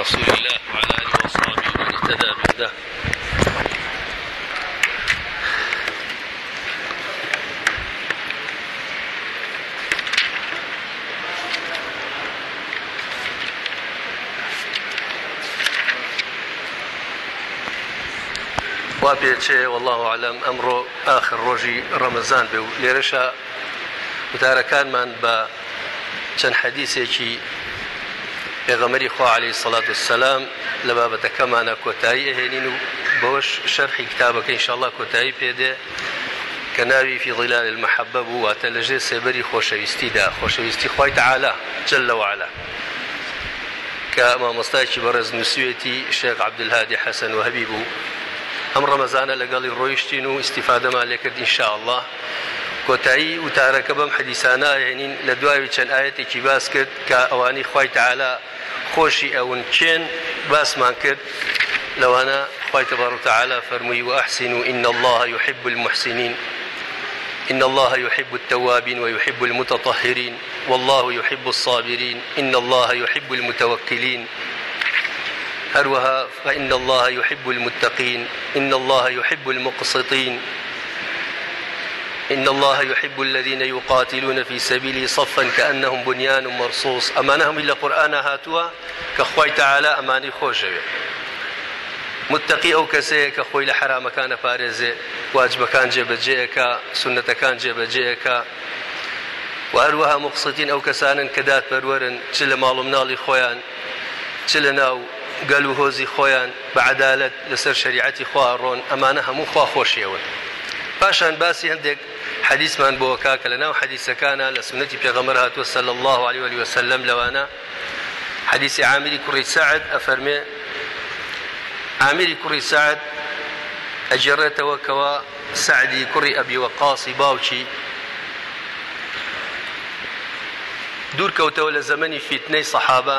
رسول الله وعلى آله وصحبه ومن اهتدى بهداه. وا والله عالم ئەمڕۆ آخر ڕۆژی ڕەمەزان بێ و لێرەشە وتارەکانمان بە چەند حەدیسێکی پێغەمەری خوا عليه سەڵات وسلام لە بابەتەکەمانە کۆتایی ئەهێنین و بەوەش شەرحی کتابەکە ئینشاءالله کۆتایی پێدێ کە ناوی في ظلال المحبة بوو واتە لەژێ سێبەری خۆشەویستیدا خۆشەویستی خۆی تعالا جل وعلا کە مامۆستایکی بەڕێز نووسوێتی شێخ عبدالهادی حەسەن و هەبی بوو ئەم ڕەمەزانە لەگەڵی ڕۆیشتین و استیفادەمان لێکرد ئینشاءله کۆتایی وتارەکە بەم حەدیسانە هێنین لە دواوی چەند ئاەتێکی باس کرد کە ئەوانی خی تعالا خۆشی ئەون چێن باسمان کرد. لەوانە خی تبار تعالى فرمي وأحسنوا إن الله يحب المحسنين إن الله يحب التوابين ويحب المتطهرين. والله يحب الصابرين. إن الله يحب المتوكلين. هروها فإن الله يحب المتقين. إن الله يحب المقسطين. إن الله يحب الذين يقاتلون في سبيله صفا كأنهم بنيان مرصوص. أمانهم إلا قرآن هاتوا كخوي تعالى أماني خوشوي متقی ئەو کەسەیە کە خۆی لە حرامەکانە پارێزێ واجبەکان جێبەجێەکە سنتەکان جێبەجێەکە و هەروەها مقسەتین ئەو کەسانن کە داد پەروەرن چ لە ماڵ و مناڵی خۆیان چ لە ناو گەل و هۆزی خۆیان بە عدالت لەسەر شریعەتی خواڕۆن ئەمانە هەموو خوا خۆشیەوە باسی هەندێک حەدیسمان بۆ کاکە لە ناو حەدیسەکانە لە سنەتی پێغەمەر هاتووە سەل الله عليه وسلم وسلم لەوانە. حەدیسی عامری کوڕی سعد ئەفەرمێ عامری کوڕی سعد ئەجێڕێتەوە کەوە سعدی کوڕی ئەبی وەقاسی باوکی دوورکەوتەوە لە زەمەنی فیتنەی سەحابە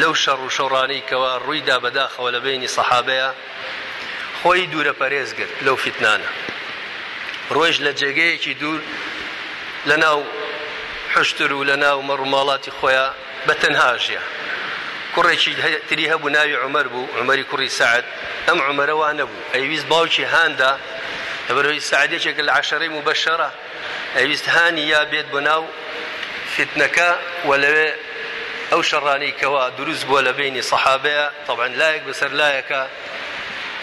لەو شەڕ و شەڕانەی کەوا ڕوویدا بەداخەوە لە بینی سەحابەیە خۆی دوورە پەرێزگرت لەو فیتنانە. ڕۆژ لە جێگەیەکی دوور لە ناو حشتر و لە ناو مەڕووماڵاتی خۆیان بە تەنهاژە کوڕێکی تری هەبوو ناوی عمەر بوو عمەری کوڕی سعد. ئەم عمەرەوە نەبوو. ئەویست باوکی هاندا لەبەرەوەی سعدێکێکە لە عشەڕەی مبەشەرە ئەویست هانی یا بێت بۆ ناو فتنەکە و لەوێ ئەو شەڕانی کەوا دروست بووە لە بینی سەحابەیە. طبعا لایەک بەسەر لایەکە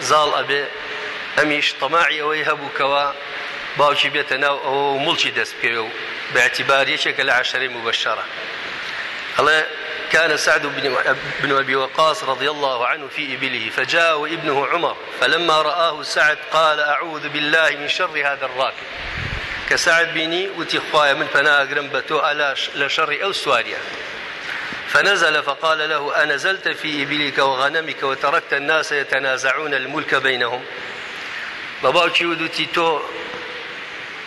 زاڵ ئەبێ. ئەمیش تەماعی ئەوەی هەبووکەوە. باوکی بێتە ناو ئەوە مڵکی دەست پێ و عشەرەی مبەشەرە. هەڵێ كان سعد بن أبي وقاص رضي الله عنه في إبله فجاء ابنه عمر فلما رآه سعد قال أعوذ بالله من شر هذا الراكب. كسعد بني وتخوايا من فنا أقرم بتو على لشر أو سواريا. فنزل فقال له أنزلت في إبلك وغنمك وتركت الناس يتنازعون الملك بينهم. باباوکی ودوتی تۆ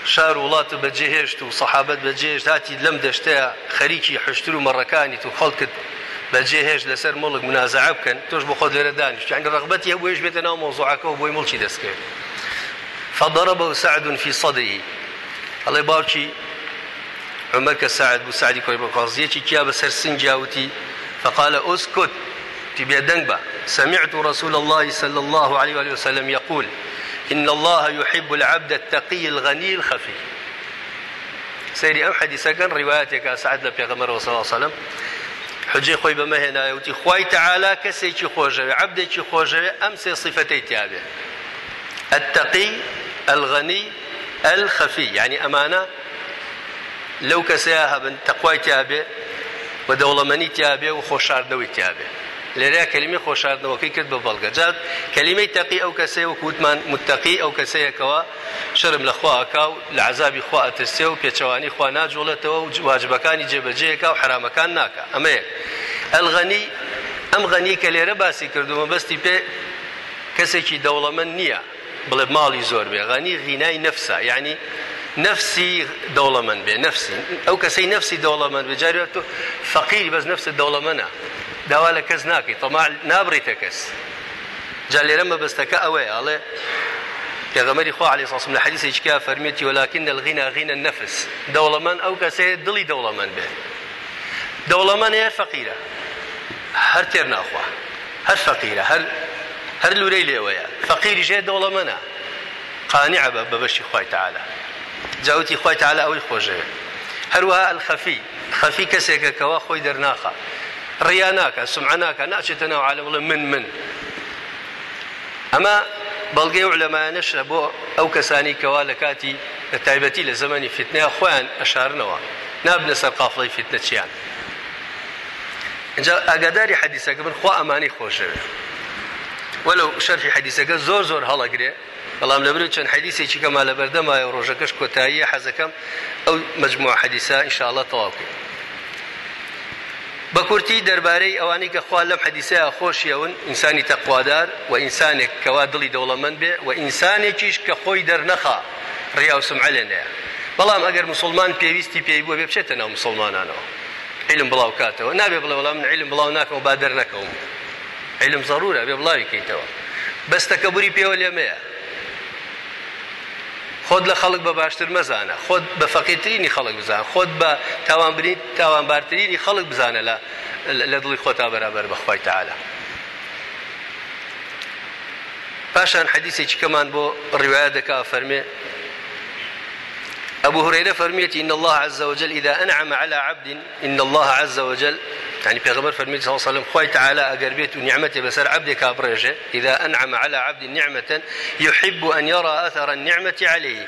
شار وڵاتە بەجێهێشت و سەحابەت بەجێهێشت هاتی لەم دەشتەیە خەریکی حشتر و مەڕەکانی و خەڵکت بەجێهێش لەسەر مڵک منازع بکەن تۆش بۆ خۆ لێرە دانیشت یان ڕغبەتی هەبوویش بێتە ناو مۆزوعەکەەوە فضربه سعد في صدره الله باوکی عمر كسعد بو سعدي كوي بقاضيتي كيا بسر سنجاوتي فقال اسكت. تبي دنبا سمعت رسول الله صلى الله عليه وآله وسلم يقول إن الله يحب العبد التقي الغني الخفي. سيري أو حديثة كان رواياتك سعد لبيغمر صلى الله عليه وسلم. حجي خوي بما هنا يوتي خوي تعالى كسيكي خوجه عبدك خوجه أمسي صفتي تابع التقي الغني الخفي يعني أمانة. لەو کەسەیە هەبن تەخوای تیاابێ بە دەوڵەمەنی تیاابێ و خۆشاردنەوەی تیاابێ لێرە کەلیمی خۆشاردنەوەکەی کرد بە بەڵگەجات کەلیمەی تەقی ئەو کەسەیە و کووتمان متتەقی ئەو کەسەیەکەوە شرم لە خواکە و لە عذابی خوا ئەترسێ و پێچەوانی خوا ناجوڵێتەوە و واجبەکانی جێبەجەیەکە و حرامەکان ناکە. ئەمەیە ئەلغەنی ئەم غەنی کە لێرە باسی کردومە بەستی پێ کەسێکی دەوڵەمەند نییە. بڵێ ماڵی زۆر بێ. غەنی غینای نەفسە. یعنی نفسی دەوڵەمەند بێ. نفسی ئەو کەسەی نفسی دەوڵەمەند بێ. جاری تۆ فەقیری بەس نفس دەوڵەمەنە. داوا لە کەس ناکەیت تەما نابڕیتە کەس. جا لێرە مەبەستەکە ئەوەیە ئەڵێ پێغەمەری خوا علیه الصلاة لە حدیث هیچکا فەرمیێتی ولكن الغنى غنى النفس دەوڵەمەند ئەو کەسەیە دڵی دەوڵەمەند بێ. دەوڵەمەند هەر فەقیرە. هەر تێر ناخوا. هەر فەقیرە هەر هەر لورەی لێوەیە فەقیری ژێ دەوڵەمەە قانع بە بەبەشی خی تعاالە جاوتی خی تعاالە ئەوەی خۆشەوێت هەروەها ئەلخەفی خەفی. کەسێکە کەوا خۆی دەرناخە. ڕیا ناکە سمع ناکە ناچێتە ناو عالە من من. ئەمە بەڵگەی علەمانەشە بۆ ئەو کەسانی کەوا لە کاتی لە تایبەتی لە زمانی فتنیا خۆیان ئەشارنەوە نابنە سەر قافڵی فتنە چیان اینجا ئاگاداری حەدیسەکە بن خوا ئەمانی خۆشەوێ وەلو شەرحی حەدیسەکە زۆر زۆر هەڵەگرێ بەڵام لەبرێت چەند حەدیسێکی کەما لە بەردەمایە ڕۆژەکەش کۆتاییە حەزەکەم ئەو مجموعە حەدیسا ئینشاءڵە تەواوکە بە کورتی دەربارەی ئەوانەی کە خوا لەم حەدیسەیە خۆشیەون ئینسانی تەقوادار و ئینسانێک کەوا دڵی دەوڵەمەند بێ و ئینسانێکیش کە خۆی دەرنەخا ڕیا و سمعە لێنەیە بەڵام ئەگەر مسلمان پێویستی پێی بووە بێ بچێتە ناو مسلمانانەوە. علم بڵاو کاتەوە. نابێ بڵێ وەڵام من علم بڵاو ناکەم و با دەرنەکەم علم ضرورە بێ بڵاوی کەیتەوە. بەستەکە بوری پێوە لێمەیە. خۆت لە خەڵک بە باشتر مەزانە. خۆت بە فەقیترینی خەڵک بزانە. خۆت بە تاوانبرین تاوانبارترینی خەڵک بزانە لە لە دڵی خۆتا بەرابەر بەخوای تعاالە پاشان حەدیثێکی کەمان بۆ ڕیواە دەکا فەرمێ أبو هريرة فرميت إن الله عز وجل إذا أنعم على عبد إن الله عز وجل يعني پیغمبر فرميت صلى الله عليه وسلم خوي تعالى أجر بيت نعمته بسر عبدك أبرجه إذا أنعم على عبد نعمة يحب أن يرى أثر النعمة عليه.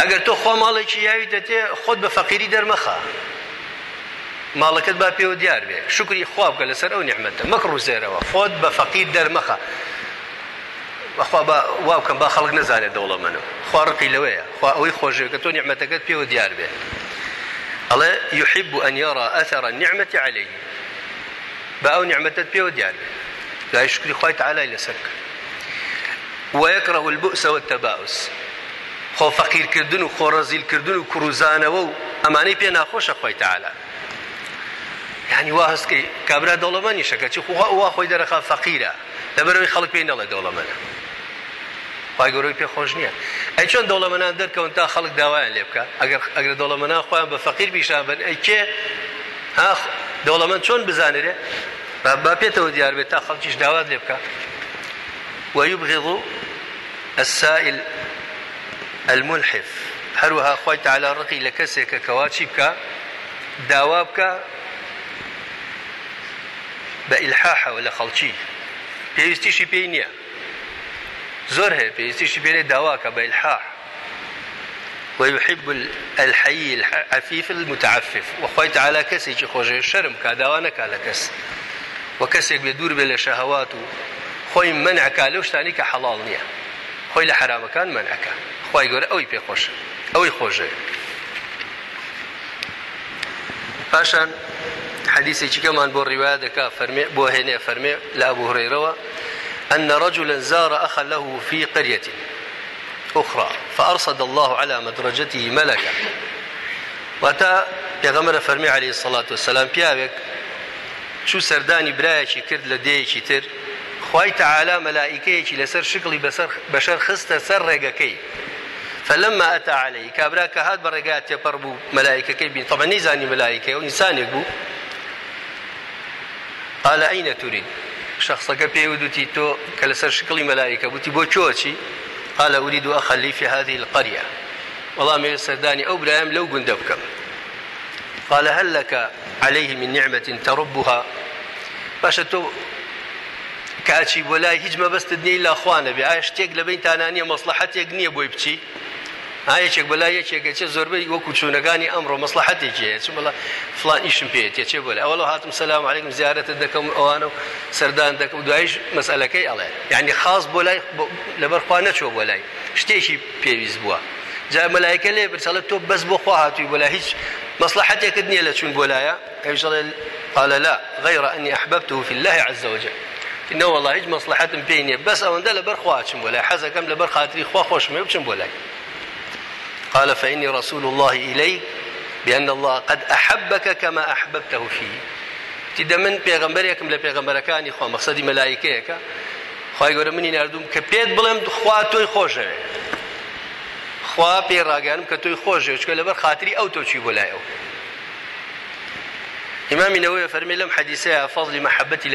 أجر تو خو مالك ياوي تتي خد بفقيري در مخا مالكت با پێوە دیار بێ. شکری خواب بکە لەسەر ئەو نیحمەتە مەکڕ زێرەوە. خۆت بە فەقیر دەرمەخە وەخوا وا بکەم با خەڵک نزانێت دەوڵە منە خوا ڕقی لەوەیە خوا ئەوەی خۆشەوە کە تۆ نیحمەتەکەت پێوە دیار بێ ئەڵێ يحب أن يرى أثر النعمة عليه. بأو نعمة بيو ديال لا يشكر خوي تعالى إلى سك. ويكره البؤس والتباؤس. خو فقير كردن وخو رزيل كردن وكروزان وو. أماني بينا خوش خوي تعالى. يعني واهس كي كابرا دولماني شكا. چي خو وا خوي درخا فقيرة. لبروي خلق بين الله دولمانه خی گەورەی پێ خۆش نییە. ئەی چۆن دەوڵەمەنان دەرکەون تا خەڵک داوایان لێ بکە؟ ئەگەر ئەگەر دەوڵەمەنان خۆیان بە فەقیر بیشان بن ئەی کێ؟ دەوڵەمەند چۆن بزانێرێ؟ با پێێتەوە دیار بێت تا خەڵکیش داوات لێ بکە. ويبغض السائل الملحف. ڕقی لە کەسێکە کەواچی بکە داوا بکە بە ئیلحاحەوە لە خەڵکی. پێویستیشی پێی نییە. زۆر هەیە پێویستیشی بێنێ داواکە بە ويحب الحي العفيف المتعفف. وخوي تعالى كسي چی خۆشێ شرم کا داوا نەکا لە کەس و کەسێک بێ دوور بێ لە شەهوات و خۆی منعکا لەو شتانی کە حەڵاڵ نییە خۆی لە حرامەکان منعکە خی گەورە ئەوی پێ خۆشە ئەوەی خۆشێ پاشان حديثي كمان بو رواية دكا فرمي بو فرمي لأبو هريرة. أن رجلا زار أخا له في قرية أخرى فأرصد الله على مدرجته ملكا. وتا پێغەمەرە فەرمی عليه الصلاة والسلام پیاوێک چوو سەردانی برایەکی کرد لە دەیەکی تر؟ خی تعالا مەلائیکەیەکی لەسەر شکڵی بەشەر خستە سەر ڕێگەکەی. فلما أتى عليه كابرا كهاد برقات يبربو ملائكة كيبين طبعا نيزاني ملائكة وإنسان يقبو قال أين تريد؟ شخصەکە پێوتوتی تۆ کە لەسەر شکڵی مەلایکە بوتی قال أريد أخا لي في هذه القرية. والله من سرداني أو برايم لو قند بكم قال هل لك عليه من نعمة تربها؟ باشا تو کاچی بۆ لای هیچ مەبەست نیی لا خوانە بێ ئایا شتێک لە بین تانانیە هایەکێک بەلا یەکێکە چێ زۆربەی وەکو چوونەکانی ئەمڕۆ مەسلحەتێکی چ بڵە فلان ئیشم پێێت چێ بۆ ئەوڵ هاتم سلام علیکم زیارەتە دەکەم ئەوانە و سەردان دەکەم دوایش مەسئلەکەی ئەڵێ. یعنی خاص بۆ لای لەبەرخوا نەچۆ بۆ لای شتێکی پێویست بووە. جا مەلایکە لێ برسەڵە تۆ بەس بۆ خوا هاتووی بۆ هیچ مصلحتێکت نییە لە چون بۆ لایە؟ قال لا غير أني أحببته في الله عز وجل. إنه والله هیچ مصلحتم پێی نییە بەس ئەوەندە لەبەر خواچم بۆ لای حەزەکەم لەبەر خااتری خوا خۆشمێ بچم بۆ قال فإني رسول الله إليك بأن الله قد أحبك كما أحببته فيه تدا من پێغمبەرێکم لە پێغمبەرەکانی خۆ مەقصدی مەلایکەیەەکە خی گەورە منی نردوم کە پێت بڵێم خوا تۆی خۆشەوێ خوا پێ ڕاگەانم کە تۆی خۆشێ چکە لەبەر خااتری ئەو تۆچی بۆ لای ئەو. ئیمامی نەوەی فەرمی لەم حەدیسەیە فەزلی مەحەبەتی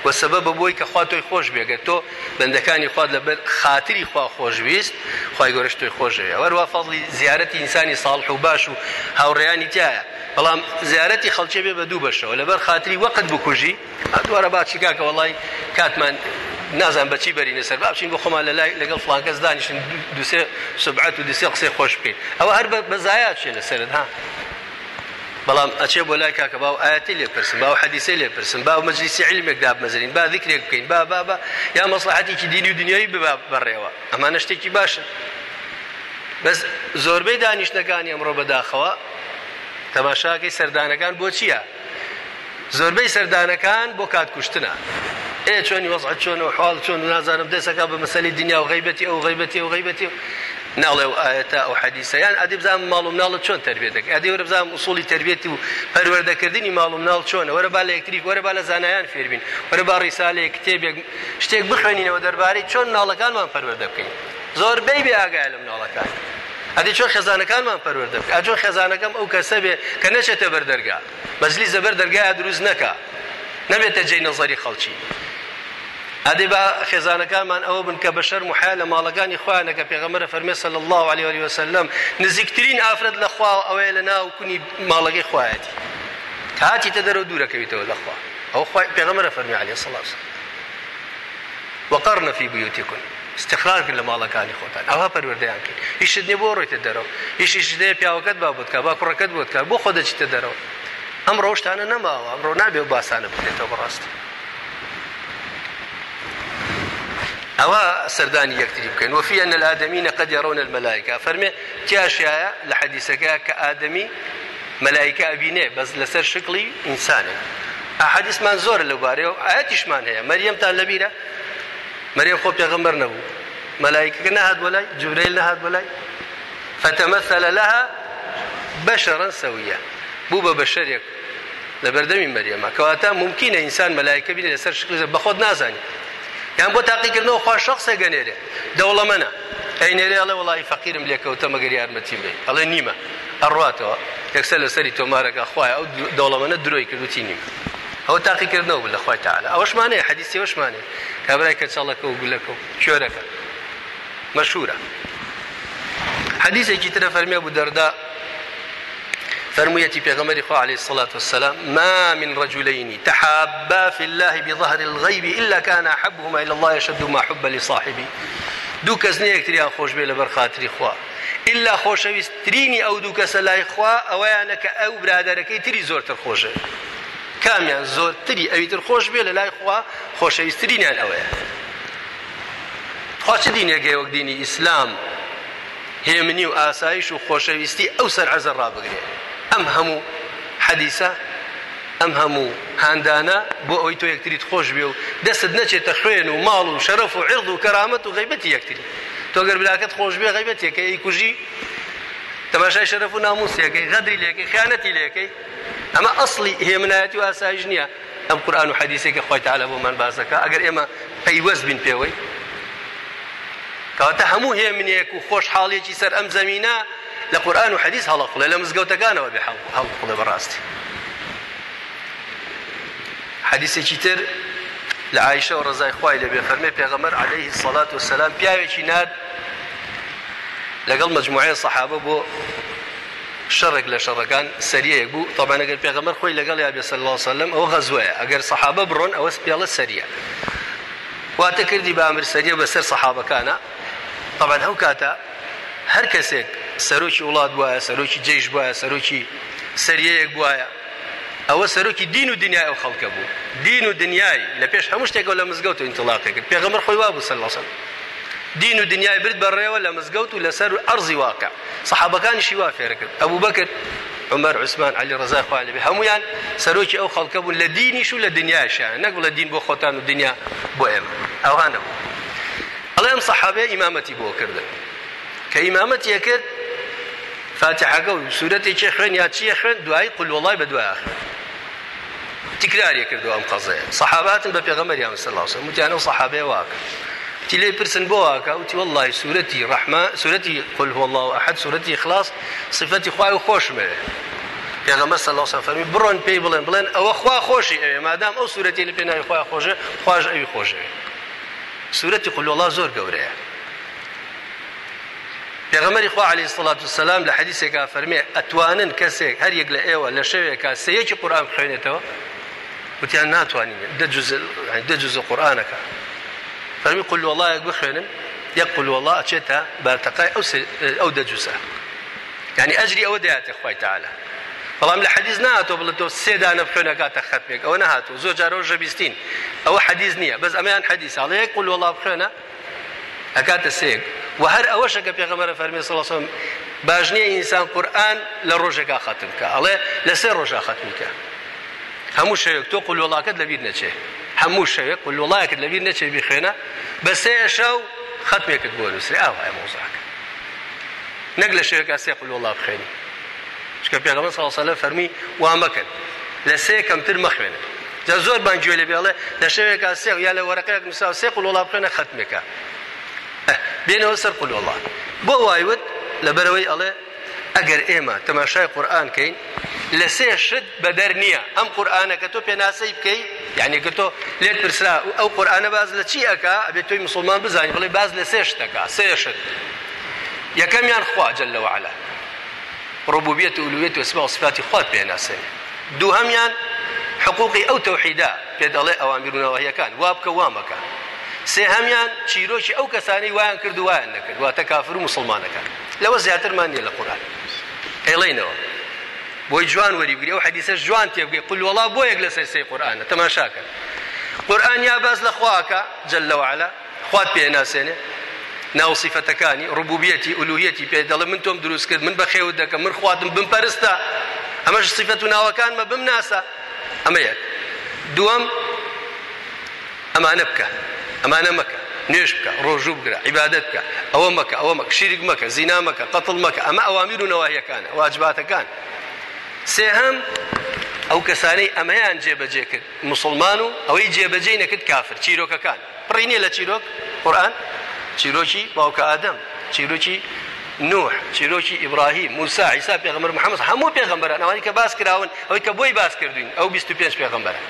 خواتایە وسبب بۆی کە خوا تۆی خۆش بێگەت تۆ بەندەکانی خوات لەبەر خاتری خوا خۆشویست خی گەورەش تۆی خۆشەوێ وەروە فەزلی زیارەتی ئینسانی ساڵح و باش و هاوڕێیانی تایە بەڵام زیارەتی خەڵکێ بێ بە دوو بەشەوە لەبەر خاتری وەقت بکوژی دووارە باچی کاکە وڵی کاتمان نازان بەچی بەرینە سەر بچین بۆ خۆمان لە لای لەگەڵ فلانکەس دانیشن دوسێ سبعات و دوسێ قسەی خۆش بکەین ئەوە هەر بەزایات چێ لە سەرت ها؟ بەڵام ئەچێ بۆ لای کاکە باو ئاەتی لێ پرسم باو حەدیسەی لێ پرسم باو مەجلیسی علمێک داب مەزرین با ذکرێک بکەین با با با یا مەسلحەتێکی دینی و دنیایی ببا بڕێوە ئەمانە شتێکی باشن بەس زۆربەی دانیشتەکانی ئەمڕۆ بەداخەوە تەماشاکەی سەردانەکان بۆ چییە؟ زۆربەی سەردانەکان بۆ کات کوشتنە. ئێ چۆنی وەزعەت چۆن و حواڵ چۆن نازانم دەسەکە بە مەسەلی دنیا و غیبەتی ئەو غیبەتی و غیبەتی ناڵێ و ئاەتە ئەو حەدیسەیان ئەدی بزانام ماڵ و مناڵت چۆن تربێت دەکە ئەدی وەرە بزانام وصولی تربێتی و پەروەردەکردنی ماڵ و مناڵ چۆنە؟ وەرە با لە یەکتری وەرە با لە زانایان فێربین وەرە با ڕیسالەیە کتێبێک شتێک بخوێنینەوە دەربارەی چۆن مناڵەکانمان پەروەردە بکەین زۆربەی بێ ئاگای لە مناڵەکان. ئەدی چۆن خێزانەکانمان پەروەردە بکە ئەجۆ خێزانەکەم ئەو کەسە بێ کە نەچێتە بەردەرگا. بەزلی زەبەر دەرگایە دروست نەکە نەبێتە جێی نەزەری خەڵکی. ئەدی با خێزانەکانمان ئەوە بن کە بەشەر محال لە ماڵەکانی خوانەکە پێغەمبەرە فەرمێ صلی الله عليه وسلم نزیکترین ئافرەت لە خوا ئەوەیە لە ناو کونی ماڵەکەی خوایەتی کاتی تە دەرەوە دوورەکەویتەوە لە خوا. ئەو پێغەمبەرە فەرمی عليه والسلام وقرن في بيوتكم استخراج لە ماڵەکانی خۆتان. ئەوها پەروەردەیان کرد. هیچت نیە بۆ ڕۆیتە دەرەوە. هیچیش دەیە پیاوەکەت با بۆتکە با کوڕەکەت بۆتکە بۆ خۆ دەچیتە دەرەوە. ئەم ڕۆشتانە نەماوە. ئەمڕۆ نابێ باسانە بکرێتەوە بەڕاستی ئەوە سەردانی یەکتری بکەین. وفي أن الآدمين قد يرون الملائكة فەرمێ کیاشایە لە حەدیسەکە کە ئادەمی مەلایکە ئەبینێ بەس لەسەر شکلی ئینسانێ. ئاحادیسمان زۆر لەوبارەوە ئاەتیشمان هەیە. مەریەمتان لەبیرە؟ مەریەم خۆ پێغەمبەر نەبوو. مەلایکەکە نەهات بۆلای جبرەیل نەهات بۆلای فتەمەثل لها بەشەرا سەویە. بوو بە بەشەرێک لە بەردەمی مەریەمە کەواتە ممکنە ئینسان مەلایکە بینێ لەسەر شکل بە خۆت نازانی. یان بۆ تاقیکردنەوە خوا شخصە گەنێرێ. دەوڵەمەنە ئەینێرێ ئەڵێ وڵی فەقیرم لێکەوتە مەگەر یارمەتیم بێ. ئەڵێ نیمە. ئەڕاتەوە یەکسەر لەسەری تۆمارەکە خوای ئەو دەوڵەمەنە درۆی کردوتی نیم ئەوە تاقیکردنەوە لە خخوای تعاالە ئەوەشمانەیە حەدیسی وەشمانێ کابرای کە چاڵەکە و گولەکە و کوێرەکە مەشهورە حديث ترى فرمي أبو الدرداء فرميتي بيغمر خو عليه الصلاة والسلام ما من رجلين تحابا في الله بظهر الغيب إلا كان أحبهما إلى الله يشد ما حب لصاحبي دوو کەس نەیەکتریان خۆش بێ لە بەر خااتری خوا ئللا خۆشەویستترینی ئەو دوو کەسە لای خوا ئەوەیانە کە ئەو برادەرەکەی تری زۆرتر خۆشە کامیان زۆرتری ئەویتر خۆش بێ لە لای خوا خۆشەویستترینیان ئەوەیە. خوا چ دینێک وەک دینی ئیسلام؟ هێمنی و ئاسایش و خۆشەویستی ئەو سەر عەزە ڕابگرێ. ئەم هەموو حەدیسە ئەم هەموو هاندانە بۆ ئەوی تۆ یەکتریت خۆش بێ و دەستت نەچێتە خوێن و ماڵ و شەرەف و عێڵ و کەرامەت و غیبەتی یەکتری. تۆگەر براکەت خۆش بێ غیبەتێکە ئەی کوژی؟ تەماشای شەرەف و ناموسیەکەی غەدری لێکەی خیانەتی لێکەی ئەمە ئەسڵی هێمنایەتی و ئاسایش نییە ئەم قورآن و حەدیسێکە خۆی تعالە بۆمان بازەکە ئەگەر ئێمە پەیوەست بین پێوەی کەواتە هەموو هێمنێک و خۆشحاڵێکی سەر ئەم زەمینە لە قورآن و حەدیث هەڵەقڵێ لە مزگەوتەکانەوە بێ هەڵقڵێ بەڕاستی حەدیثێکی تر؟ لە عیشە و ڕزای خوای لە بێ فەرمێ پێغەمەر عەلەیهی سەڵات وسەلام پیاوێکی ناد؟ لەگەڵ مەجموعەیە سەحابە بۆ شەڕێک لە شەڕەکان سەریەک بوو. طبعا ئەگەر پێغەمەر خۆی لەگەڵ یا بێ صلی الله عليه وسلم ئەوە غەزوەیە ئەگەر سەحابە بڕۆن ئەوە سپیاڵە سەریە. واتە کردی بە ئەمر سەریە بەسەر سەحابەکانە طبعا ئەو کاتە هەر کەسێک سەرۆکی وڵات وایە سەرۆکی جێش وایە سەرۆکی سەریەیەک وایە ئەوە سەرۆکی دین و دنیای ئەو خەڵکە بوو. دین و دنیای لە پێش هەموو شتێکەوە لە مزگەوت و ئینتڵاقی کرد. پێغەمبەر خۆی وابوو سەر لەسەر دین و دنیای برد بەڕێوە لە مزگەوت و لەسەر ئەرزی واقع. سەحابەکانیشی وا فێرە کرد ئەبوو بەکرد عمر عوسمان علی ڕزای خوا لەبێ هەمویان سەرۆکی ئەو خەڵکە بوون لە دینیش و لە دنیاشیان نەک لە دین بۆ خۆتان و دنیا بۆ ئێمە. ئەوانە بوو. ئەڵێ ئەم سەحابێ ئیمامەتی بۆ کردن کە ئیمامەتیە کرد فاتحەکە و سوورەتێکی خوێن یا چیە خوێن دوای قل وڵای بە دوای خوێن تکراری کردو ئەم قەزەیە. سەحاباتن بە پێغەمەریان صلی الله عليه وسلم وتیانە سەحابێ واکە پرسن بۆ واکە وتی والله سوورەتی ڕەحمە سوورەتی قل هو الله ئەحد سوورەتی خلاص صفەتی خوای و خۆشمێ پێغەمە سە لە فەرمی بڕۆن پێی بڵێن بڵێن ئەوە خوا خۆشی ئەوێ مادام ئەو سوورەتی لە پێناوی خوا خۆشە خواش ئەوی خۆشەوێ سوورەتی قولوڵا زۆر گەورەیە پێغەمەری خوا عليه الصلاة والسلام لە حەدیثێکا فەرمێ ئەتوانن کەسێک هەر یەک لە ئێوە لە شەوێکا سەیەکی قورآن بخوێنێتەوە وتیان ناتوانین دە جز قورآنەکە فەرمی قل وڵایەک بخوێنن یەک قل وڵا ئەچێتە بارتەقای ئەو دەجوسە يعني ئەجری ئەوە دەیاتە خخوای تعاالە بەڵام لە حەدیز نهاتۆ بڵێتەوە سێدانە بخوێنە کاتە خەتمێک ئەوە نهاتوو زۆر جارۆ ژەبیستین ئەوە حەدیز نییە بەس ئەمەیان حەدیث هەڵە یەک قل وڵا بخوێنە ئەکاتە سێک و هەر ئەوەشە کە پێغەمەرە فەرمی سڵسم باش نییە ئینسان قورآن لە ڕۆژێکا ختم کە ئەڵێ لە سێ ڕۆژا ختمیکە هەموو شەوێک تۆ قولوڵاکت لەبیر نەچێ. هەموو شەوێک قولوڵایەکت لەبیر نەچێ بخوێنە بە سێ شەو ختمێکت بۆ نووسری ئاوایە مۆزاکە نەک لە شەوێکا سێ قولوڵا بخوێنی. چکە پێغەمە ساڵسەلە فەرمی وا مەکەن. لە سێ کەمتر مەخوێنن. جا زۆر بانگوێ لێ بێڵێ لە شەوێکا سێ یا لە وەرەکەیەک نووسا سێ قولوڵا بخوێنە ختمێکە بێنەوە سەر قولوڵا بۆ وایوت لەبەرەوەی ئەڵێ ئەگەر ئێمە تەماشای قورئان کەین لە سێ شت بەدەر نییە. ئەم قورئانە کە تۆ پێناسەی بکەی یعنی کە تۆ لێت پرسرا ئەو قورئانە باس لە چی ئەکا؟ ئەبێت تۆی مسلمان بزانانی بڵێ باس لە سێ شتەکە سێ شت. یەکەمیان خوا جل لەوەعلا ڕبوبیەت و ولوێت و اسما و صفاتی خوات پێناسێن دووهەمیان حقوقی ئەو تەوحیدا پێ دەڵێ ئەوامبیرونەوەهیەکان وا بکە وامەکە سێهەمیان چیرۆکی ئەو کەسانی وایان کرد وایان نەکرد واتە کافر و مسلمانەکان. لەوە زیاترمان نیە لە قورآن. ئێڵێنەوە بۆی جوان وەریگری ئەو حەدیسە جوان تێبگەی قل وڵا بۆ یەک لەسەر سێ قورآانە تەماشاکە قورآن یا باز لە جل لەوعلا خوات پێ ناسێنێ ناو سیفەتەکانی ڕبوبیەتی ئولوهەتی پێ دەڵێ من تۆم دروست من بەخێوت دەکەم من خواتم بمپەرستە ئەمەش سیفەت و ناوەکانمە بمناسە ئەمە یەک دووەم ئەمانە بکە ئەمانە مەکە نوێش بکە ڕۆژوو بگرە عیبادت بکە ئەوە مەکە ئەوە مەکە شیرک مەکە زینا مەکە قەتڵ مەکە ئەمە ئەوامیر و نەواهیەکانە واجباتەکان سێهەم ئەو کەسانەی ئەمەیان جێبەجێ کرد مسلمان و ئەوەی جێبەجێ نەکرد کافر چیرۆکەکان پڕینێ لە چیرۆک قورئان چیرۆکی باوکە نوح چیرۆکی ئیبراهیم موسا عیسا پێغەمبەر محەممەد هەموو پێغەمبەران ئەوانی کە باس کراون ئەوەی کە بۆی باس کردوین ئەو 25 پێغەمبەرە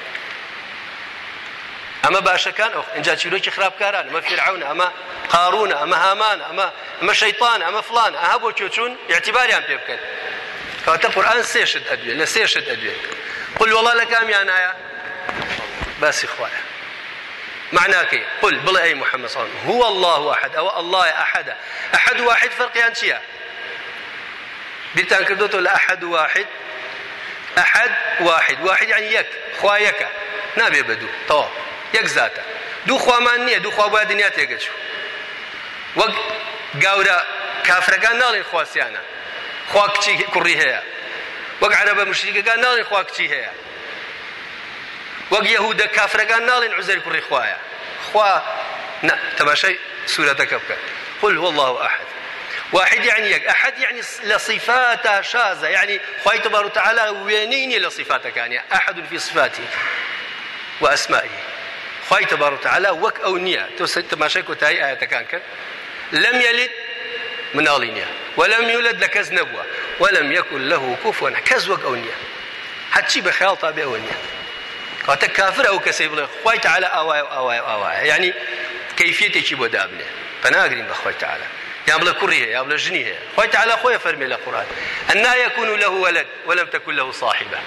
ئەمە باشەکان ئەو ئینجا چیرۆکی خراپکاران ئەمە فرعون ئەمە قارونە ئەمە هامان ئەمە ئەمە شەیطان ئەمە فلان ئەها بۆ چۆچون اعتباریان پێ بکەن کەواتە قورآن سێشت ئەدوێت لە سێشت قل وڵا لە کامیان نایە باسی خوایە معناكي قل الله عليه وسلم هو الله أحد أو الله أحد. أحد واحد فرقيان شيئا بيتان كردوتو لأحد واحد. أحد واحد واحد يعني يك خوايك نابي بدو. طواب. یەک زاتە. دوو خوامان نییە دوو خوا بە دنیا تێگەچوو. وەک گاورە کافرەکان ناڵێن خواسیانە. خوا کچی کوڕی هەیە. وەک عربە مشریکەکان ناڵێن خوا کچی هەیە. وەک یەهودە عزەر کوڕی خوایە. خوا نه تەماشای سوورەتەکە بکە. قل هو الله أحد. واحد يعني يك أحد يعني لصفاته شاذة. يعني خواهي تبارك وتعالى وينيني لصفاتك يعني. أحد في صفاته وأسمائه. خی تبار تعالا وەک ئەو نییە تۆ تەماشای کۆتایی ئاەتەکان کرد لەم یەلید مناڵی نییە وەلم یولد لە کەس نەبووە وەلم له کوفوە کەس وەک ئەو نییە هەرچی بە خیاڵ تا بێ ئەوە نییە کاتە کافر ئەو کەسی بڵێ خی تعالا ئاوای ئاوای ئاوایە ینی کەیفێتێکی بۆ دابنێ پەناگرین بە خۆی تعالا هەیە یا بڵێ ژنی هەیە خۆی تعالا خۆی فەرمێ لە قورآن أنا يكون له ولد ولم تكن له صاحبة.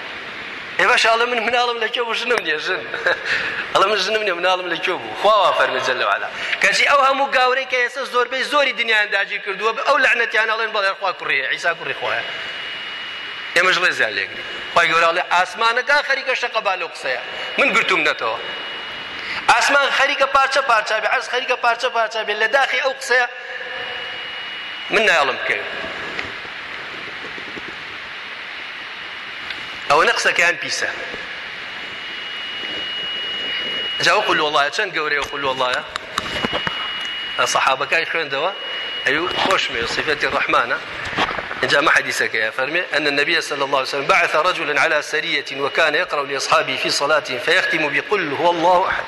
ئێمەش ئاڵە من مناڵم لە کێ ژنم نیە ژن. ئەڵە من ژنم نیە مناڵم لە کێ بوو. خواوا فەرمەجە لەوالا کەچی ئەو هەموو گاورەی کە ئێستا زۆربەی زۆری دنیایان داگیر کردووە ئەو لەعنەتیان ئەڵێن بەڵێ خوا کوڕیە عیسا کوڕی خۆیە ئێمەش ڕێ زیان لێگری خی گەوراڵێ ئاسمانەکە خەریکە شەقەبا لەو قسەیە. من گرتوم نەتەوە. ئاسمان خەریکە پارچە پارچە بێ عەرز خەریکە پارچە پارچە بێ لە داخی ئەو قسەیە من نایڵم بکەوێت ئەوە نەقسەکەیان پیسە جاوە قول وڵایە چەند گەورەیە قول وڵایە سەحابەکانی خوێندەوە خوش من صفة الرحمن جاء ما حديثك يا فرمي أن النبي صلى الله عليه وسلم بعث رجلا على سرية وكان يقرأ لأصحابه في صلاته فيختم بقل هو الله أحد.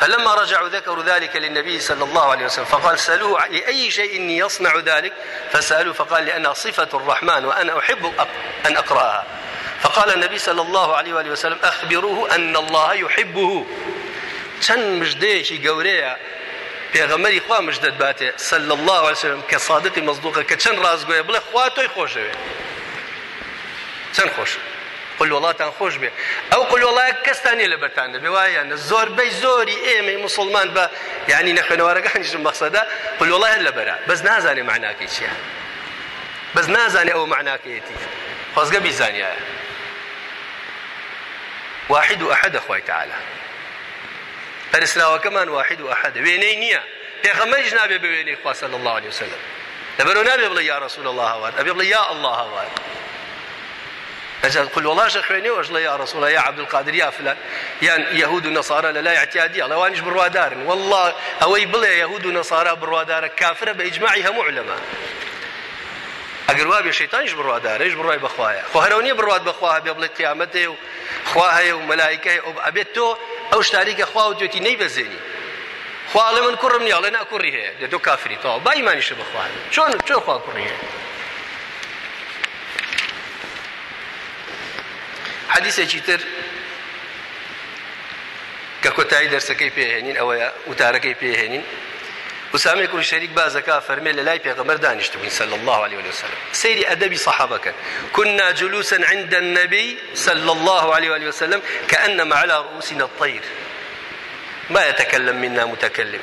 فلما رجعوا ذكروا ذلك للنبي صلى الله عليه وسلم فقال سألوه لأي شيء يصنع ذلك؟ فسألوه فقال لأنها صفة الرحمن وأنا أحب أن أقرأها. فقال النبي صلى الله عليه وآله وسلم أخبروه أن الله يحبه. چەند مژدەیەکی گەورەیە پێغەمەری خوا مژدەت باتێ سل الله عليه وسلم کە صادقی مەزدوقە کە چەند ڕازگوۆیە بڵێ خوا تۆی خۆشەوێ چەند خۆش؟ قل وڵاتان خۆش بێ. ئەو قل وڵایە کەستانی لە بەرتان دەبێ وایە زۆربەی زۆری ئێمە مسلمان بە ینی نەخێنەوەرەکانیشم مەقسەدا قل وڵایە لە بەرە. بەس نازانێ معناکەی چییە بەس نازانێ ئەو معناکەیەتی. خۆزگە بیزانایە واحد و ئەحد خۆی تعالی پەرسراوەکەمان واحد و ئەحد وێنەی نییە پێغەمەریش نابێ بە وێنەی خوا صلی الله عليه وسلم. لەبەرەوە نابێ بڵێ یا رسول الله هاوار ئەبێ بڵێ یا الله هاوار أجل قل والله شخويني وش يا رسول الله يا عبد القادر يا فلان. يا يهود ونصارى لا اعتيادية الله وانش بروادار والله أوي بلا يهود ونصارى بروادار كافرة بإجماعها معلمة. ئەگەر وا بێ شەیتانیش بڕوادارەش بڕای بەخوایە خۆ هەرونی بڕات بەخوا بێ بڵێت قیامەتێ و خوا هەیە و مەلایکای ئەبێت تۆ ئەو شتاریکە خوا و توێتی نەی بەزێنی خواڵێ من کوڕم نیاڵێ ناکوڕی هەیە. دێ تۆ کافری تەوا با ئیمانیشە بخوا چۆن چۆن خوا کوڕی هەیە؟ حەدیسێکی تر کە کۆتایی دەرسەکەی پێهێنین ئەوەیە وتارەکەی پێهێنین. وسامي كل شريك بازكا فرمي لاي بيغمر دانشتوين صلى الله عليه وسلم. سيري أدبي صحابك كنا جلوسا عند النبي صلى الله عليه وسلم كأنما على رؤوسنا الطير. ما يتكلم منا متكلم.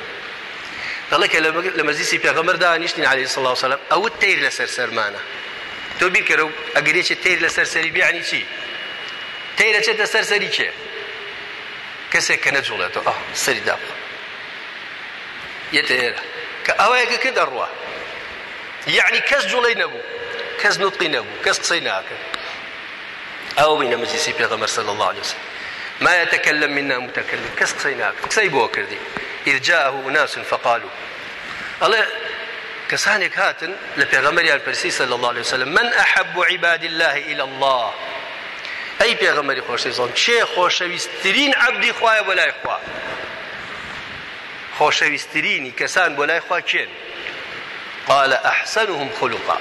قال لما زيسي بيغمر دانشتين عليه الصلاة والسلام أو التير لسر سرمانا تو بیر کەرە ئەگەرێکی تیر لە سەرسەری بیانی چی تیرە چێتە سەرسەری چێ کەسێک کە نەجوڵێتەوە ئەو کە ئەوەیەکە کرد دەڕوە یعنی کەس جوڵی نەبوو کەس نوتقی نەبوو کەس قسەی ناکرد ئەو بینە مجلیسی پێغەمبەر صلی الله عليه وسلم. ما يتكلم منا متكلم كس قسەی ناکرد قسەی بۆ کردی إذ جاءه أناس فقالوا الله کەسانێک هاتن لە پێغەمەریان پرسی صلی الله عليه وسلم من أحب عباد الله إلى الله؟ ئەی پێغەمەری خۆشەویستان چێ خۆشەویستترین عەبدی خوایە بۆ لای خوا خۆشەویستترینی کەسان بۆ لای خوا کێن قال أحسنهم خلقا.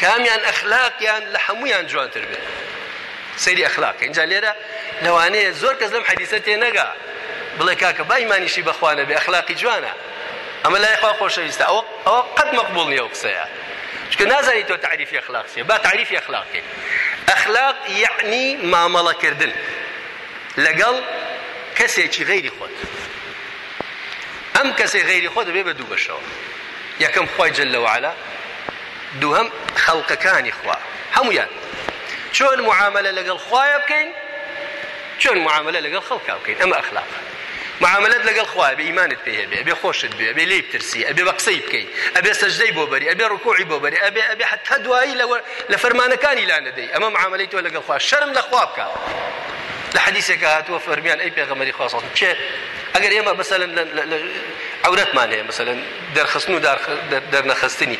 کامیان ئەخلاقیان لە هەمویان جوانتر بێت. سەیری ئەخلاق اینجا لێرە لەوانەیە زۆر کەس لەم حەدیسە تێنەگا بڵێ کاکە با ئیمانیشی بەخوانە بێ ئەخلاقی جوانە. ئەمە لای خوا خۆشەویستە. ئەوە ئەوە قەت مەقبول نییە و قسەیە. چکە نازانی تۆ تعریفی ئەخلاق چیە با تعریفی ئەخلاقی ئەخلاق یعنی مامەڵەکردن. لەگەڵ کەسێکی غەیری خۆت. ئەم کەسێک غەیری خۆ دەبێ بە دوو بەشەوە یەکەم خۆی جل لەوعلا دووهەم خەڵقەکانی خوا هەمویان چۆن معاملە لەگەڵ خوایە بکەین چۆن معاملە لەگەڵ خەڵکا بکەین ئەمە ئەخلاق معاملت لەگەڵ خوای بە ئیمانت پێ هەبێ ئەبێ خۆشت بێ ئەبێ لێی بترسی ئەبێ بە قسەی بکەیت ئەبێ سەجدەی بۆ بەری ئەبێ ڕکوعی بۆ بەری ئەبێ ئەبێ حتا دوایی لە فەرمانەکانی لا نەدەی ئەمە معاملەی تۆ لەگەڵ خوا شەرم لە خوا بکە لە حەدیثێکە هاتووە فەرمیان ئەگەر ئێمە مثلەن عورەتمان هەیە مثلەن دەرخستن و دەرنەخستنی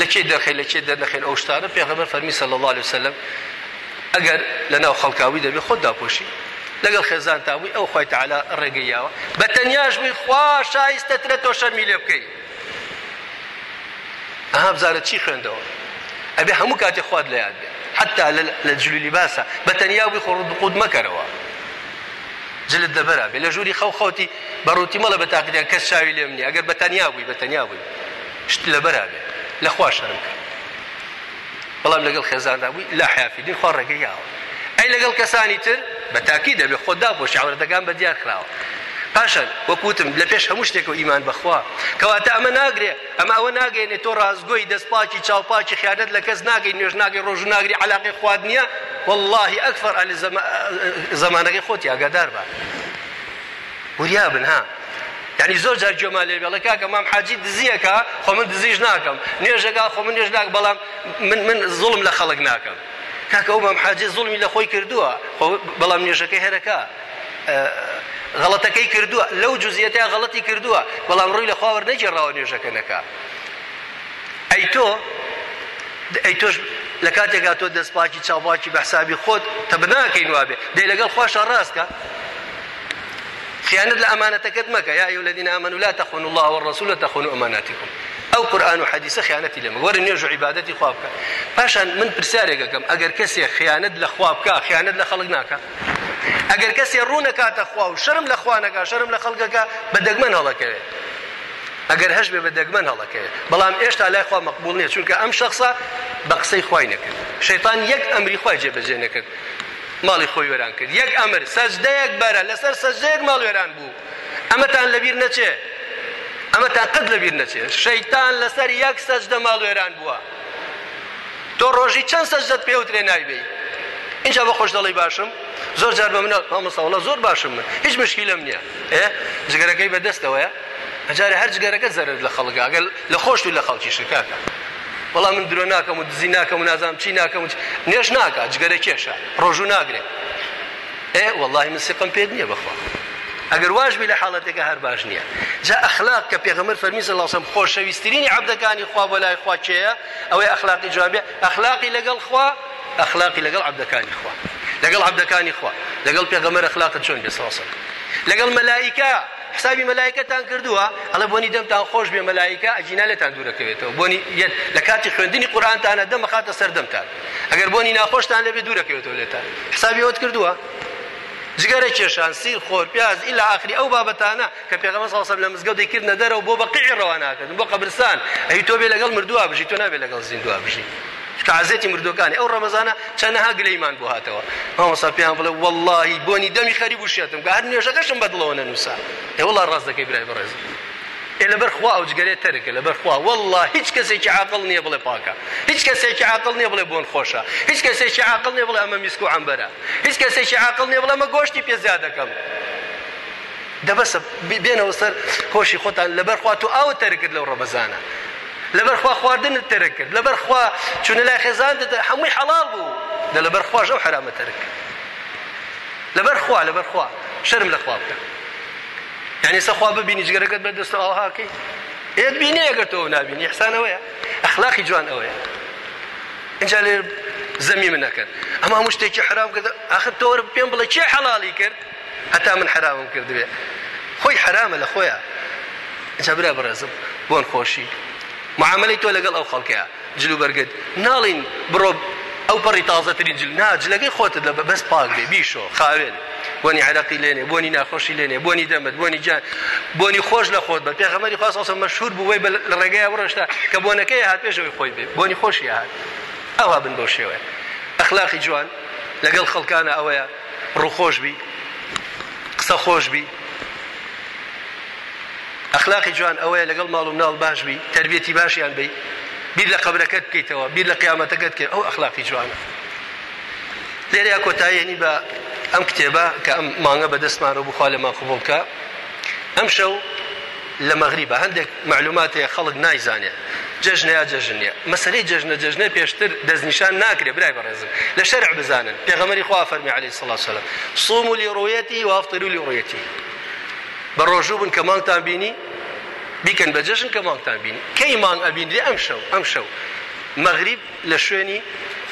لە چێ دەرخین لە چێ دەرنەخێن ئەو شتانە پێغەمبەر فەرمی صلی الله عليه وسلم ئەگەر لەناو خەڵکاوی دەبێ خۆت داپۆشی لەگەڵ خێزان تاوی ئەو خۆی تعالا ڕێگەیاوە بە تەنیاش بووی خوا شایستەترە تۆ شەرمی لێ بکەی ئەها بزارە چی خوێندەوە ئەبێ هەموو کاتێ خوارد لە یاد بێ حتا لە جلولی باسە بە تەنیا بووی خۆ ڕدقود مەکەرەوە جلت دەبەرا بێ لە ژووری خەو خەوتی بەڕوتی مەڵە بە تاقیدیان کەس شاوی لێم نیە ئەگەر بە تەنیا بووی بە تەنیا شت لەبەرا بێ. لە خوا شەرم کرد بەڵام لەگەڵ خێزاندا بووی لا حیافیدین خۆ ڕێگەیاوە ئەی لەگەڵ کەسانی تر بە تاکی دەبێ خۆدا بۆ شعورەتەکان بە دیار کراوە. پاشان وەکوتم لە پێش هەموو شتێک و ئیمان بەخوا. کەواتە ئەمە ناگرێ ئەمە ئەوە ناگەێنێت تۆ ڕازگۆی دەستپاکی چاوپاکی خیانەت لە کەس ناگەی نوێژ ناگەی ڕۆژ ناگری علاقی خواد نییە. واللهی ئەکفەر ئەلی زمانەکەی خۆتی ئاگادار بە وریا بن ها. زۆر جار جۆما لێ بێڵە کاکە مام حاجی دزیەکە خۆ من ناکەم نوێژەکە خۆ من ناک بەڵام من من زوڵم لە خەڵک ناکەم کاکە ئەو مام حاجی زوڵمی لە خۆی کردووە بەڵام نوێژەکەی هەرەکە غەڵەتەکەی کردووە لەو جوزیەتە غەڵەتی کردووە بەڵام ڕووی لە خواوە نەجێڕاوە نوێژەکە نەکە ئەی تۆ ئەی تۆش کاتێکا تۆ دەستپاکی چاوپاکی بە حسابی خۆت تە بناکەین وابێ. دەی لەگەڵ خواشە ڕاستکە. خيانة لأمانتك مكة يا أيها الذين آمنوا لا تخونوا الله والرسول وتخونوا أماناتكم. ئەو قورآن و حەدیسە خیانەتی لێمە وەرە نوێژ و عیبادەتی خوا بکە. پاشان من پرسیارێکەکەم ئەگەر کەسێک خیانەت لە خوا بکە خیانەت لە خەڵک ناکە؟ ئەگەر کەسێ ڕوونەکاتە خوا و شرم لە خەڵکەکە بە دەگمەن هەڵەکەوێت. ئەگەر هەش بێ بە دەگمەن هەڵەکەوێت بەڵام ئێشتا لای خوا مەقبول نییە چونکە ئەم شخصە بە قسەی خوای نەکرد. شەیطان یەک ئەمری خوای جێبەجێ نەکرد ماڵی خۆی وێران کرد. یەک ئەمر سەجدەیەک بەرە لەسەر سەجدەیەک ماڵ وێران بوو. ئەمەتان لەبیر نەچێ؟ ئەمەتان قەت لەبیر نەچێ؟ شەیتان لەسەر یەک سەجدە ماڵ وێران بووە. تۆ ڕۆژی چەند سەجدەت پێوترێ نایبێ اینجا بە خۆش دەڵی باشم. زۆر جار بە منە مامەساوڵە زۆر باشم من هیچ مشکیلم نییە. ئێ؟ جگەرەکەی بەدەستەوەیە؟ ئەجارە هەر جگەرەکە زەرت لە خەڵک ئەگەر لە خۆش و لە خەڵکی شکاکە وەڵام من درۆ ناکەم و دزی ناکەم و نازانم چی ناکەم و نێش ناکە جگەرە کێشە ڕۆژوو ناگرێت ئێ واللهی من سقم پێت نییە بخوا ئەگەر واژبی لە حاڵەتێکە هەر باش نییە. جا ئەخلاق کە پێغەمبەر فەرمی صلی الله علیه و خۆشەویستترینی خوا لای خوا چێە ئەوەی ئەخلاقی جوابێ ئەخلاقی لەگەڵ خوا ئەخلاقی لەگەڵ عەبدەکانی خوا. لەگەڵ عەبدەکانی خوا. لەگەڵ پێغەمبەر ئەخلاقت چۆن بێ صلی لەگەڵ حسابی مەلایکەتان کردووە. ئەڵە بۆنی دەمتان خۆش بێ مەلایکە ئەجینا لێتان دوورەکەوێتەوە. بۆنی لە کاتی خوێندنی قورآانتانە دەمە خاتە سەردەمتان ئەگەر بۆنی ناخۆشتان لەبێ دوورەکەوێتەوە لێتان. حسابی ئەوت کردووە؟ جگەرە کێشان سیر خۆر پیاز ئیلا آخری ئەو بابەتانە کە پێغەمە ساڵسەم لە مزگەوت دەکردنە دەرەوە بۆ بەقیعی ڕەواناکردن بۆ قەبرستان. ئەی تۆ بێ لەگەڵ مردووە بژی تۆ نابێت لەگەڵ زیندووا بژی. کازێتی مردوەکانی ئەو ڕەمەزانە چەندەها گلەیمان بۆ هاتەوە مامەسا پێیان بڵێ واللهی بۆنی دەمی خەری بوشێتم کە هەر نوێژەکەشم بەدڵەوە نەنووسا. ئێ وڵا ڕاست دەکەی برای بەڕێز. لەبەر خوا ئەو جگەرێت تەرکە لەبەر خوا. والله هیچ کەسێکی عاقڵ نییە بڵێ پاکە. هیچ کەسێکی عاقڵ نییە بڵێ بۆن خۆشە. هیچ کەسێکی عاقڵ نییە بڵێ ئەمە میسک و عەمبەرە. هیچ کەسێکی عاقڵ نییە بڵێ ئەمە گۆشتی پێ زیاد دەکەم. دەبەسە بێنەوە سەر خۆشی خۆتان تو ئاو تەرکرد لەو ڕەبەزانە لەبەر خوا خواردنت تەرە کرد لەبەر خوا چونە لای خێزان هەمووی حەڵال بوو. دە لەبەر خواش ئەو حرامە تەرک لەبەر خوا لەبەر خوا. شەرم لە خوا بکە. یعنی سەخوا ببینی جگەرەکەت بەدەستە ئاهاکەی ئێت بینی ئەگەر تۆ نبینی حسانەوەیە ئەخلاقی جوان ئەوەیە. اینجا لێ زەمی من نەکەن. ئەمە هەموو شتێکی حرام کرد آخر تۆرە پێم بڵێ چێ حەڵالی کرد؟ هەتا من حرامم کردوێ خۆی حرامە لە خۆیان اینجا برا بەڕێزم بۆن خۆشی. معاملەی تۆ لەگەڵ ئەو خەڵکەیە. جلو بەرگت. ناڵین بڕۆ ئەو پەڕی تازەترین جل. نا جلەکەی خۆتت لە بەس پاک بێ. بیشۆ خاوێن. بۆنی عراقی لێنێ بۆنی ناخۆشی لێنێ بۆنی دەمت بۆنی جان بۆنی خۆش لە خۆت بە. پێغەمەری خواست ئەوسە مەشهور بووی لە ڕێگەی بڕشتا کە بۆنەکەی هات پێشەوەی خۆی بێ. بۆنی خۆشی هات. ئەوها بن بەو شێوەیە. ئەخلاقی جوان. لەگەڵ خەڵکانە ئەوەیە ڕووخۆش بی قسە خۆش بی. ئەخلاقی جوان ئەوەیە لەگەڵ ماڵ و مناڵ باشبی تربێتی باشیان بی. بیر لە قبرەکەت بکەیتەوە بیر لە قیامەتەکەت کرد ئەو ئەخلاقی جوانە. لێرە کۆتاییێنی بە ئەم کتێبە کە ئەم مانگە بەدەستمانەوە بخوا لە ماخبڵکە ئەم شەو لە مەغریبە. هەندێک معلوماتەیە خەڵک نایزانێ. جژنەیە جژنیە مەسلەی جژنە جژنە پێشتر دەستنیشان ناکرێ برای بەڕێزم لە شەرع بزانن. پێغەمەری خوا فەرمی عەلەیهی سڵات سەلام. صوموا لرؤيتي وافطروا لرؤيتي بە ڕۆژوو بن کە مانگتان بینی بیکەن بە جەژن کە مانگتان بینی کەی مانگ ئەبینری ئەم شەو ئەم شەو مەغریب لە شوێنی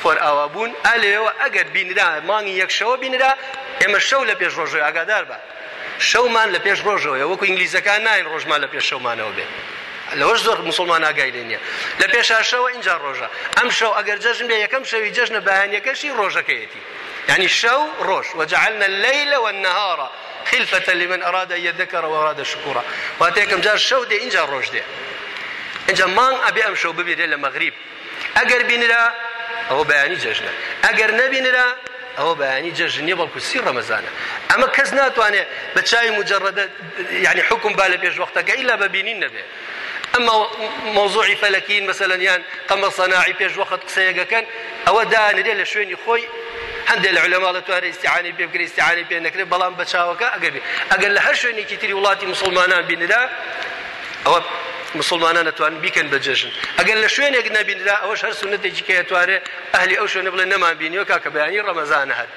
خۆر ئاوابوون ئالێەوە ئەگەر بینرا مانگی یەکشەوە بینرا ئێمە شەو لە پێش ڕۆژۆی ئاگادار بە شەومان لە پێش ڕۆژەوە وەکو ئینگلیزەکان ناین ڕۆژمان لە پێش شەومانەوە بێت لەوەش زۆر مسلمان لێ نییە لە پێشاشەوە اینجا ڕۆژە ئەم شەو ئەگەر جەژن بێ یەکەم شەوی جەژنە بەیانەکەشی ڕۆژەکەیەتی يعني شەو ڕۆژ وجعلنا الليل والنهار خلفة لمن أراد أن يذكر وأراد شكورا. واتيكم جار شو دي إنجا روش دي. إنجا مان أبي أم شو ببي دي لمغرب أجر بينرا أو بياني ججنا أجر نبينرا ئەوە بەیانی جەژنیە بەڵکو سی ڕەمەزانە ئەمە کەس ناتوانێت بە چاوی مجرڕدە يعني حکم با لە پێش وەختەکە ئیلا بەبینین مۆزوعی فەلەکین مەسەلەن یان قەمە سەناعی پێش وەخت قسەیەگەکەن ئەوە دانرێ لە شوێنی خۆی هەندێک لە علەما دەتوانێت استیعانی پێ بکرێت استیعانی پێ نەکرێت بەڵام بە چاوەکە ئەگەر ئەگەر لە هەر شوێنێکی تری وڵاتی مسلمانان بینرا ئەوە مسلمانان نتوان بیکەن بە جژن ئەگەر لە شوێنێک نبینرا ئەوەش هەر سنتێکی کە توارێ ئەهلی ئەو شوێنە بڵێ نەمان بینیەوە کاکە بەیانی ڕەمەزانە هەر.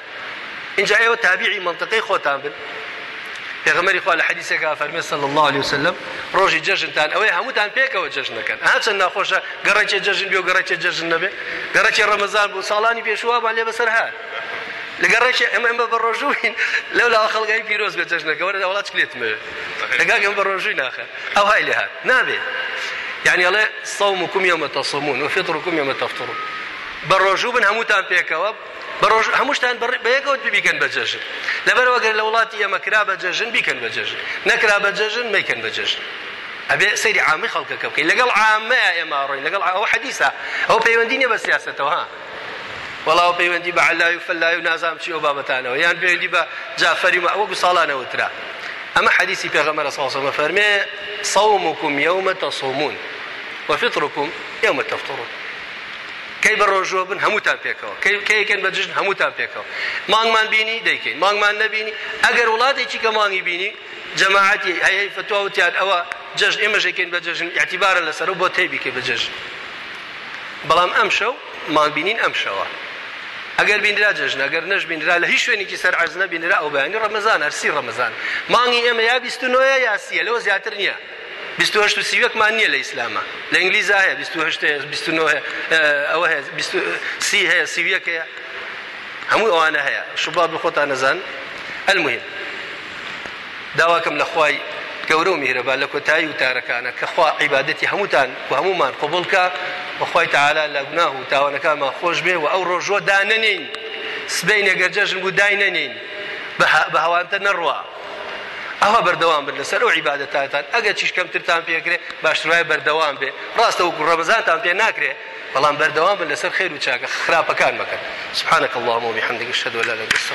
اینجا ئێوە تابیعی منطقەی خۆتان بن. پێغەمەری خوا لە حەدیثێکا فەرمێ صلی الله عليه وسلم ڕۆژی جەژنتان ئەوەی هەمووتان پێکەوە جەژنەکەن. ها چەند ناخۆشە گەڕێکی جەژن بێ و گەڕێکی جەژن نەبێ. گەڕێکی ڕەمەزان بوو ساڵانی پێشوابان لێ بەسەر هار لەگەڕێکی ئەمە ئەمە بە ڕۆژوین لەو لا خەڵگای پیرۆز بێ جەژنەکە وەرە وڵات کلێتمە لەگاگەم بە ڕۆژووی ناخە. ئەو های لێ هات. نابێت يعني الله صومكم يوم تصومون وفطركم يوم تفطرون. بەڕۆژوو بن هەمووتان پێکەوە. جەژن لەبەر وەگەر لە وڵاتی ئێمە کرا بە جەژن بیکەن بە جەژن نەکرا بە جەژن میکەن بە جەژن ئەبێ سەیری عامی خەڵکەکە بکەین. لەگەڵ عامەیە ئێمە ڕۆین لەگەڵ ئەوە حەدیسە. ئەو پەیوەندی نیە بە سیاستەوە ها. وڵاو پەیوەندی بە عەلای و فەلای و نازام چی ئەو بابەتانەوە. یان پەیوەندی بە جافەری وە ئەوە ساڵانەوترا ئەمە حەدیسی پێغەمبەر صلی الله عليه صومكم يوم تصومون وفطركم يوم تفطرون کەی بە ڕۆژۆ بن؟ هەمووتان پێکەوە. کەیکەن بە جژن هەمووتان پێکەوە. مانگمان بینی؟ دەیکەین. مانگمان نبینی ئەگەر وڵاتێکی کە مانگی بینی جەماعەتی هەیە فتووتیان ئەوە جژن ئێمەژێکین بە جژن اعتیبارە لەسەر بۆ تێبیکە بە جژن بەڵام ئەم شەو مانگبینین ئەم شەوە. ئەگەر بینرا جژن ئەگەر نەش بینرا لە هیچ شوێنێکی سەر عەرز نەبینرا ئەو بەیانی ڕەمەزان هەرسی ڕەمەزان. مانگی ئێمە یا بیستنۆە یاسیە لەوە زیاتر نییە. بیستهشت و سیوەکمان نییە لە ئیسلامە لە ئینگلیز هەیە بیستهشت ئەوە هەیە سی هەیە سیویەک هەیە هەموو ئەوانە هەیە شوبات بخۆتان نەزان المهم داواکەم لە خوای گەورە و میهرەبا لە کۆتایی وتارەکانە کە خوا عیبادەتی هەمووتان و هەمومان قبولکە بەخوای تعالا لە گوناه و تاوانەکانمان خۆش بێ و ئەو ڕۆژۆ دانەنین سبەی نەگەر جەژن بوو داینەنین بە ئەوە بەردەوام بن لەسەر ئەو عیباەتتان ئەگە چیش کەمترتان پێکرێ باشترای بەردەوام بێ ڕاستە و ڕەبزانتان پێ ناکرێ. بەڵام بەردەوام بن لەسەر خێر و چاکە. خراپەکان مەکەن. سبحانك اللهم وبحمدك اشهد أن لا إله إلا أنت